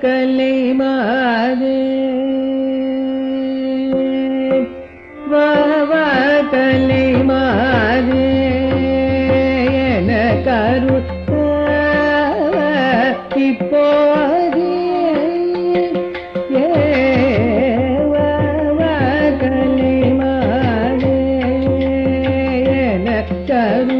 கலை மாது கலை மாது என கரு இப்போது கலை மாது என கரு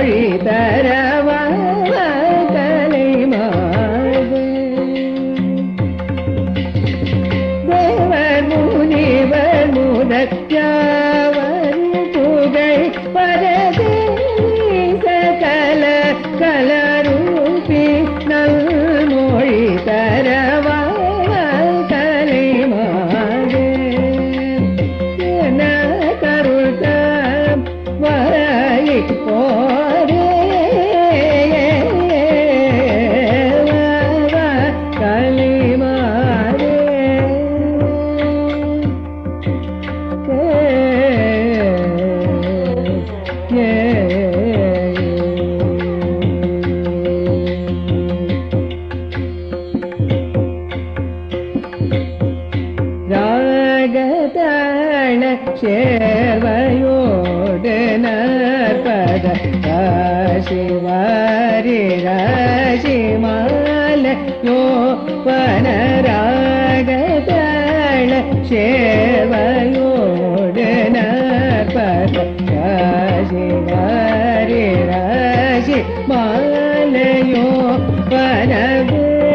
மொழி தர ക്ഷേമയോടനപദ ശിവരി ശിമാലയോ പനരാഗതള ക്ഷേമയോടനപദ ശിവരി ശിമാലയോ പനഗുദിത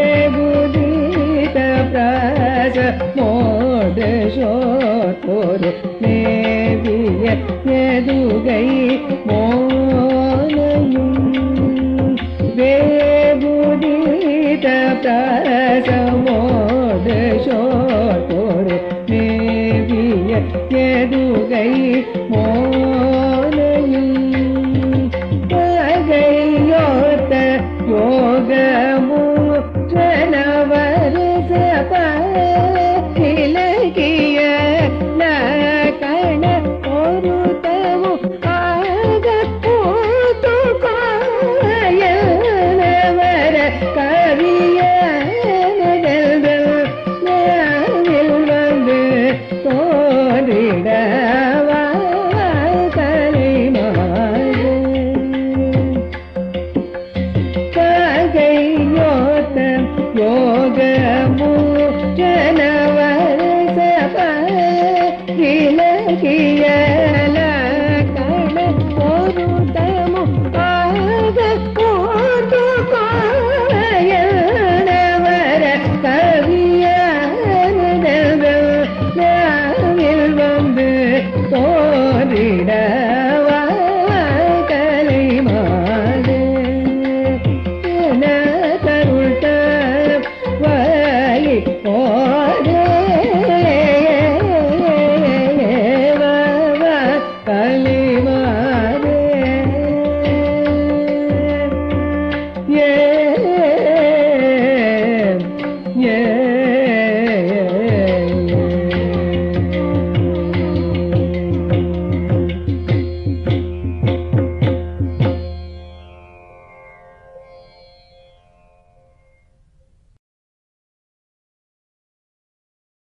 പ്രാസ മോദശോ எதுகை மோனையும் வேபுதித பிரசமோதோர் நேவிய எதுகை மோ ಕೇ